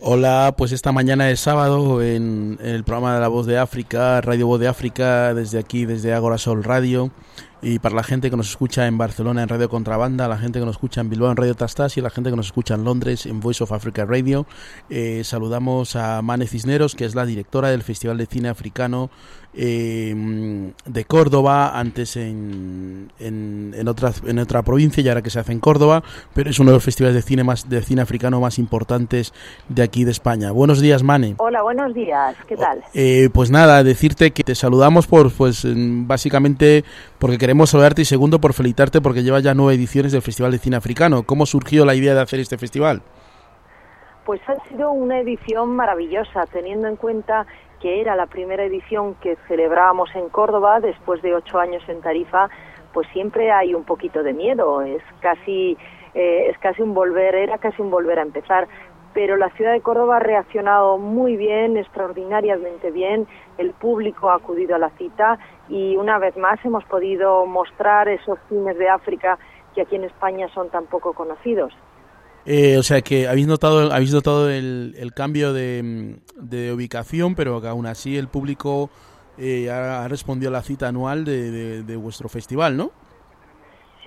Hola, pues esta mañana es sábado en, el programa de La Voz de África, Radio Voz de África, desde aquí, desde Agora Sol Radio. Y para la gente que nos escucha en Barcelona en Radio Contrabanda, la gente que nos escucha en Bilbao en Radio Tastas y la gente que nos escucha en Londres en Voice of Africa Radio, eh, saludamos a Mane Cisneros, que es la directora del Festival de Cine Africano eh, de Córdoba, antes en, en, otra, en otra provincia y ahora que se hace en Córdoba, pero es uno de los festivales de cine, más, de cine africano más importantes de aquí de España. Buenos días, Mane. Hola, buenos días, ¿qué tal? Eh, pues nada, decirte que te saludamos por, pues básicamente porque queremos saludarte y segundo por felicitarte porque lleva ya nueve ediciones del Festival de Cine Africano. ¿Cómo surgió la idea de hacer este festival? Pues ha sido una edición maravillosa, teniendo en cuenta que era la primera edición que celebrábamos en Córdoba después de ocho años en Tarifa, pues siempre hay un poquito de miedo, es casi, eh, es casi un volver, era casi un volver a empezar. Pero la ciudad de Córdoba ha reaccionado muy bien, extraordinariamente bien, el público ha acudido a la cita y una vez más hemos podido mostrar esos cines de África que aquí en España son tan poco conocidos. Eh, o sea que habéis notado, habéis notado el, cambio de, ubicación, pero aún así el público eh, ha, respondido a la cita anual de, vuestro festival, ¿no?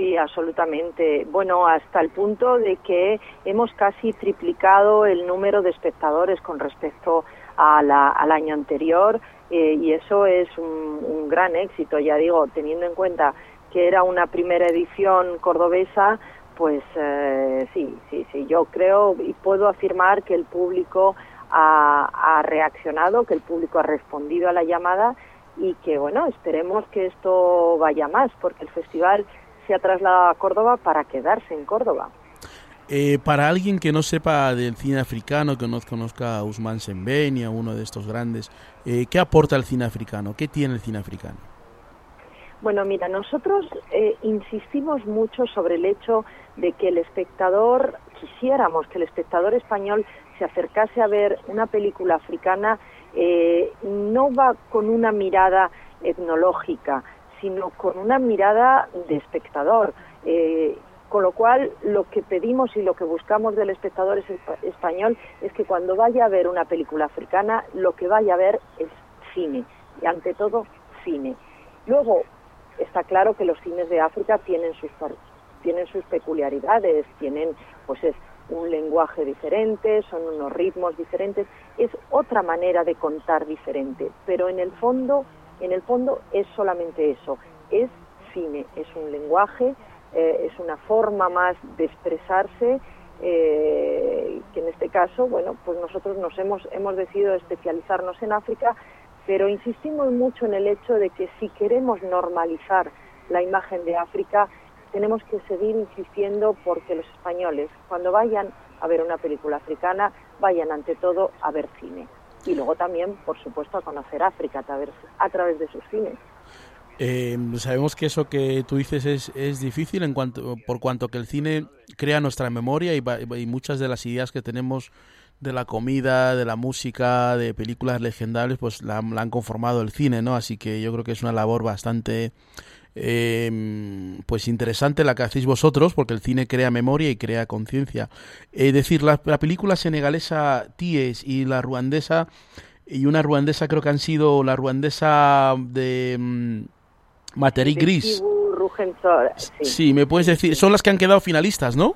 Sí, absolutamente. Bueno, hasta el punto de que hemos casi triplicado el número de espectadores con respecto al año anterior eh, y eso es un, un gran éxito, ya digo, teniendo en cuenta que era una primera edición cordobesa, pues eh, sí, sí, sí, yo creo y puedo afirmar que el público ha, reaccionado, que el público ha respondido a la llamada y que, bueno, esperemos que esto vaya más, porque el festival se ha trasladado a Córdoba para quedarse en Córdoba. Eh, para alguien que no sepa del cine africano, que no conozca a Usman Sembeni, a uno de estos grandes, eh, ¿qué aporta el cine africano? ¿Qué tiene el cine africano? Bueno, mira, nosotros eh, insistimos mucho sobre el hecho de que el espectador, quisiéramos que el espectador español se acercase a ver una película africana, eh, no va con una mirada etnológica, sino con una mirada de espectador. Eh, con lo cual, lo que pedimos y lo que buscamos del espectador español es que cuando vaya a ver una película africana, lo que vaya a ver es cine, y ante todo cine. Luego, está claro que los cines de África tienen sus tienen sus peculiaridades, tienen pues es un lenguaje diferente, son unos ritmos diferentes, es otra manera de contar diferente, pero en el fondo, en el fondo es solamente eso, es cine, es un lenguaje, eh, es una forma más de expresarse eh, que en este caso, bueno, pues nosotros nos hemos hemos decidido especializarnos en África pero insistimos mucho en el hecho de que si queremos normalizar la imagen de África, tenemos que seguir insistiendo porque los españoles, cuando vayan a ver una película africana, vayan ante todo a ver cine. Y luego también, por supuesto, a conocer África a través, de sus cines. Eh, sabemos que eso que tú dices es, es difícil en cuanto, por cuanto que el cine crea nuestra memoria y, y muchas de las ideas que tenemos de la comida, de la música, de películas legendarias, pues la, han conformado el cine, ¿no? Así que yo creo que es una labor bastante em, pues interesante la que hacéis vosotros, porque el cine crea memoria y crea conciencia. Es decir, la, película senegalesa Ties y la ruandesa, y una ruandesa creo que han sido la ruandesa de um, Gris. sí, me puedes decir, son las que han quedado finalistas, ¿no?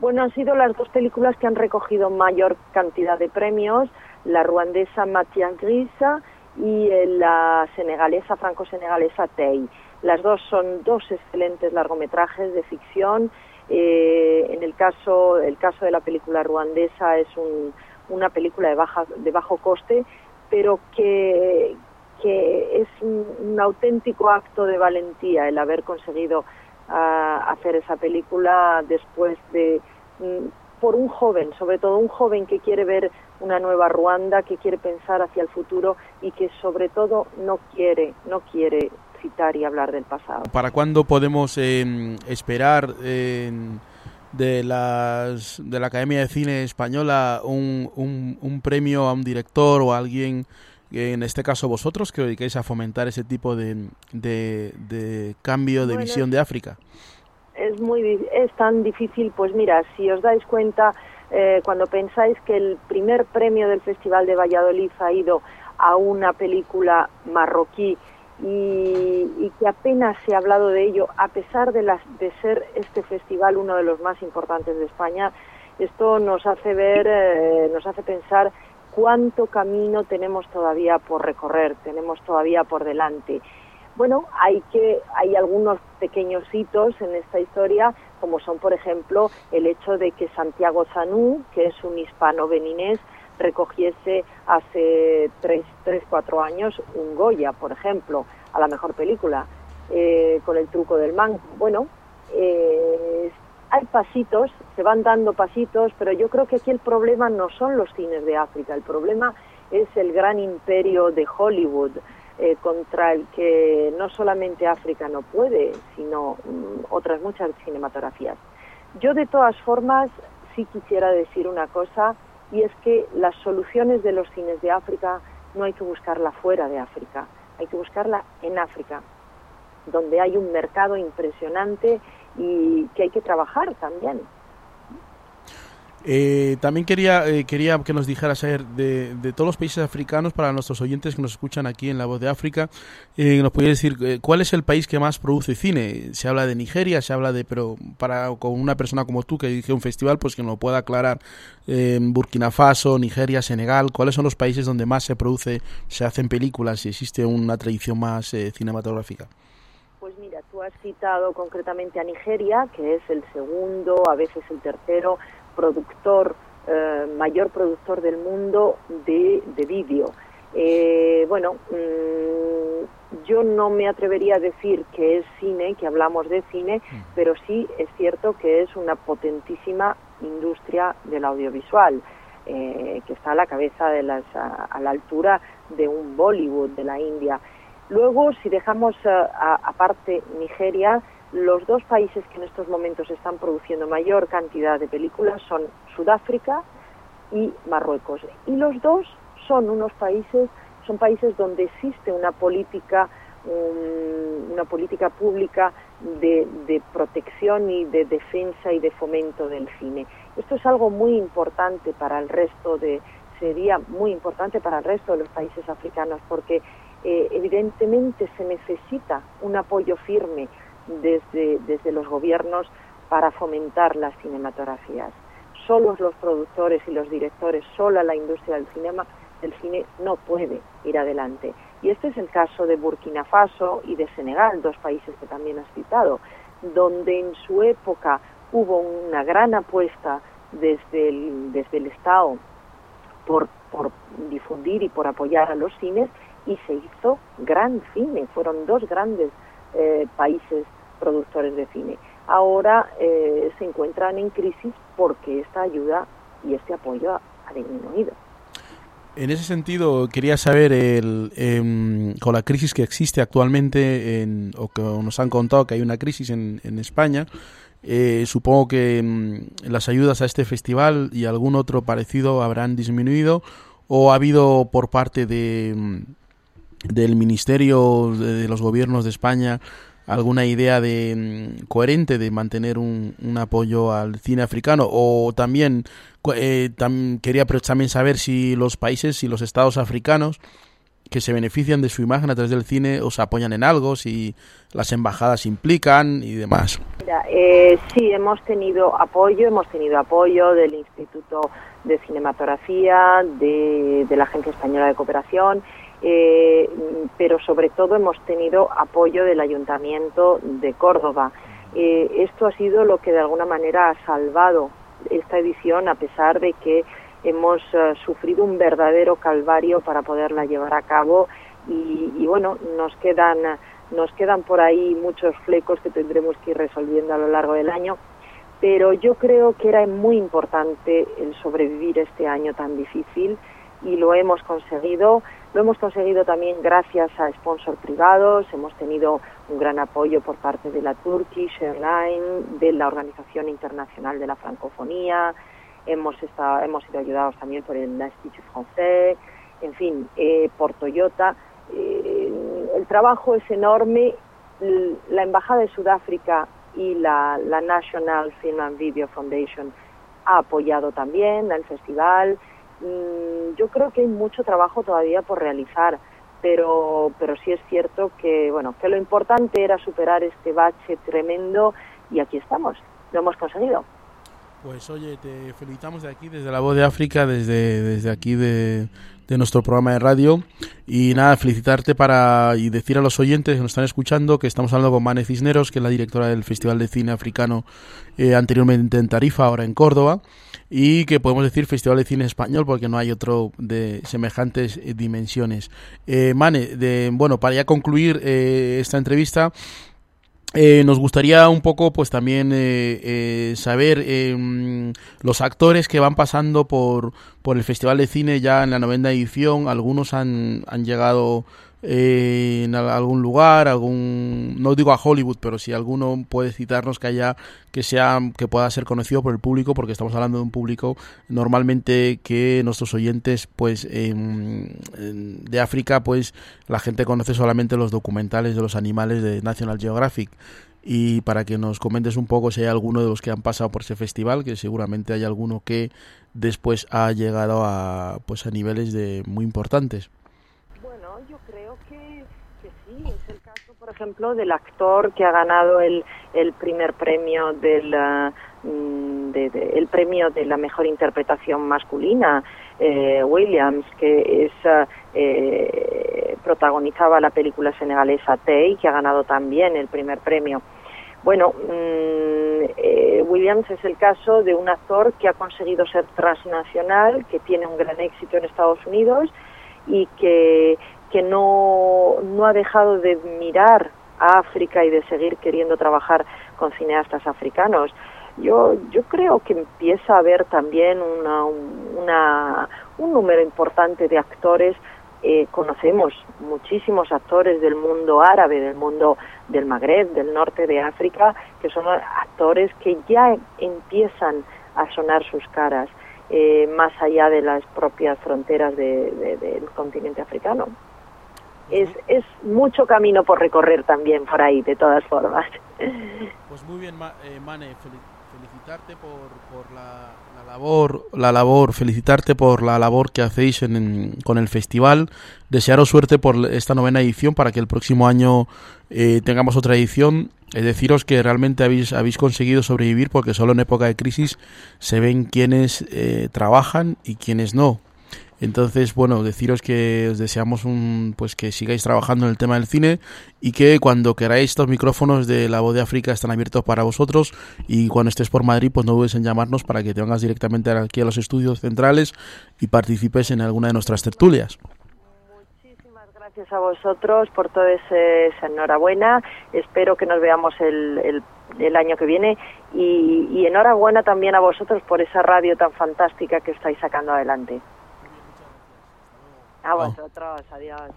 Bueno, han sido las dos películas que han recogido mayor cantidad de premios, la ruandesa Matia Grisa y eh, la senegalesa, franco-senegalesa Tei. Las dos son dos excelentes largometrajes de ficción. Eh, en el caso, el caso de la película ruandesa es una película de, baja, de bajo coste, pero que, que es un, auténtico acto de valentía el haber conseguido a hacer esa película después de mm, por un joven, sobre todo un joven que quiere ver una nueva Ruanda, que quiere pensar hacia el futuro y que sobre todo no quiere, no quiere citar y hablar del pasado. ¿Para cuándo podemos em, esperar de las de la Academia de Cine Española un, un, un premio a un director o a alguien en este caso vosotros que os dediquéis a fomentar ese tipo de, de, cambio de visión de África? Es, muy, es tan difícil, pues mira, si os dais cuenta, eh, cuando pensáis que el primer premio del Festival de Valladolid ha ido a una película marroquí y, que apenas se ha hablado de ello, a pesar de, las, de ser este festival uno de los más importantes de España, esto nos hace ver, eh, nos hace pensar cuánto camino tenemos todavía por recorrer, tenemos todavía por delante. Bueno, hay que hay algunos pequeños hitos en esta historia, como son, por ejemplo, el hecho de que Santiago Zanú, que es un hispano beninés, recogiese hace tres, tres, cuatro años un Goya, por ejemplo, a la mejor película, eh, con el truco del man. Bueno, eh, hay pasitos, se van dando pasitos, pero yo creo que aquí el problema no son los cines de África, el problema es el gran imperio de Hollywood, eh, contra el que no solamente África no puede, sino mm, otras muchas cinematografías. Yo de todas formas sí quisiera decir una cosa y es que las soluciones de los cines de África no hay que buscarla fuera de África, hay que buscarla en África, donde hay un mercado impresionante y que hay que trabajar también. Eh, también quería, eh, quería que nos dijeras, a de, de, todos los países africanos, para nuestros oyentes que nos escuchan aquí en La Voz de África, eh, nos podría decir cuál es el país que más produce cine. Se habla de Nigeria, se habla de, pero para con una persona como tú que dirige un festival, pues que nos pueda aclarar, Burkina Faso, Nigeria, Senegal, ¿cuáles son los países donde más se produce, se hacen películas y existe una tradición más cinematográfica? Pues mira, tú has citado concretamente a Nigeria, que es el segundo, a veces el tercero productor, eh, mayor productor del mundo de, de vídeo. Eh, bueno, mm, yo no me atrevería a decir que es cine, que hablamos de cine, mm. pero sí es cierto que es una potentísima industria del audiovisual, eh, que está a la cabeza de las, a, la altura de un Bollywood de la India. Luego, si dejamos aparte Nigeria, los dos países que en estos momentos están produciendo mayor cantidad de películas son Sudáfrica y Marruecos. Y los dos son unos países, son países donde existe una política, una política pública de, de protección y de defensa y de fomento del cine. Esto es algo muy importante para el resto de, sería muy importante para el resto de los países africanos porque eh, evidentemente se necesita un apoyo firme desde, desde los gobiernos para fomentar las cinematografías. Solo los productores y los directores, sola la industria del cinema, del cine no puede ir adelante. Y este es el caso de Burkina Faso y de Senegal, dos países que también has citado, donde en su época hubo una gran apuesta desde el, desde el Estado por, por difundir y por apoyar a los cines y se hizo gran cine. Fueron dos grandes eh, países productores de cine. Ahora eh, se encuentran en crisis porque esta ayuda y este apoyo ha, disminuido. En ese sentido, quería saber, el, em, con la crisis que existe actualmente, en, o que nos han contado que hay una crisis en, en España, eh, supongo que em, las ayudas a este festival y algún otro parecido habrán disminuido o ha habido por parte de, em, del Ministerio de los Gobiernos de España alguna idea de mm, coherente de mantener un, un, apoyo al cine africano o también eh, quería también saber si los países y los estados africanos que se benefician de su imagen a través del cine os apoyan en algo, si las embajadas implican y demás. Mira, eh, sí, hemos tenido apoyo, hemos tenido apoyo del Instituto de Cinematografía, de, de la Agencia Española de Cooperación eh, pero sobre todo hemos tenido apoyo del Ayuntamiento de Córdoba. Eh, esto ha sido lo que de alguna manera ha salvado esta edición a pesar de que hemos eh, sufrido un verdadero calvario para poderla llevar a cabo y, bueno, nos quedan, nos quedan por ahí muchos flecos que tendremos que ir resolviendo a lo largo del año, pero yo creo que era muy importante el sobrevivir este año tan difícil y lo hemos conseguido. Lo hemos conseguido también gracias a sponsors privados, hemos tenido un gran apoyo por parte de la Turkish Airlines, de la Organización Internacional de la Francofonía, hemos, estado, hemos sido ayudados también por el Institut Français, en fin, eh, por Toyota. Eh, el trabajo es enorme. La Embajada de Sudáfrica y la, National Film and Video Foundation ha apoyado también el festival. Mm, yo creo que hay mucho trabajo todavía por realizar, pero, pero sí es cierto que, bueno, que lo importante era superar este bache tremendo y aquí estamos, lo hemos conseguido. Pues oye, te felicitamos de aquí, desde la voz de África, desde, desde aquí de, de nuestro programa de radio. Y nada, felicitarte para y decir a los oyentes que nos están escuchando que estamos hablando con Mane Cisneros, que es la directora del Festival de Cine Africano eh, anteriormente en Tarifa, ahora en Córdoba. Y que podemos decir Festival de Cine Español porque no hay otro de semejantes eh, dimensiones. Eh, Mane, de, bueno, para ya concluir eh, esta entrevista, eh, nos gustaría un poco, pues también eh, eh, saber em, los actores que van pasando por, por el Festival de Cine ya en la novena edición. Algunos han, han llegado eh, en algún lugar, algún, no digo a Hollywood, pero si alguno puede citarnos que haya que sea que pueda ser conocido por el público, porque estamos hablando de un público normalmente que nuestros oyentes, pues en, de África, pues la gente conoce solamente los documentales de los animales de National Geographic y para que nos comentes un poco si hay alguno de los que han pasado por ese festival, que seguramente hay alguno que después ha llegado a pues a niveles de muy importantes. Bueno, yo creo que, que sí, es el caso, por ejemplo, del actor que ha ganado el, el primer premio del uh, de, el premio de la mejor interpretación masculina, eh, Williams, que es eh, protagonizaba la película senegalesa Tay, que ha ganado también el primer premio. Bueno, mmm, eh, Williams es el caso de un actor que ha conseguido ser transnacional, que tiene un gran éxito en Estados Unidos y que, que no, no ha dejado de mirar a África y de seguir queriendo trabajar con cineastas africanos. Yo, yo creo que empieza a haber también una, una, un número importante de actores eh, conocemos muchísimos actores del mundo árabe, del mundo del Magreb, del norte de África, que son actores que ya empiezan a sonar sus caras eh, más allá de las propias fronteras de, de, del continente africano. Es, mucho camino por recorrer también por ahí, de todas formas. Pues muy bien, eh, Mane, felicitarte por, por la, la, labor, la labor, felicitarte por la labor que hacéis en, con el festival, desearos suerte por esta novena edición para que el próximo año eh, tengamos otra edición. Es deciros que realmente habéis, habéis conseguido sobrevivir porque solo en época de crisis se ven quienes eh, trabajan y quienes no. Entonces, bueno, deciros que os deseamos un, pues que sigáis trabajando en el tema del cine y que cuando queráis estos micrófonos de La Voz de África están abiertos para vosotros y cuando estés por Madrid, pues no dudes en llamarnos para que te vengas directamente aquí a los estudios centrales y participes en alguna de nuestras tertulias gracias a vosotros por ese, esa enhorabuena. Espero que nos veamos el, el, el año que viene y, enhorabuena también a vosotros por esa radio tan fantástica que estáis sacando adelante. A vosotros, oh. adiós.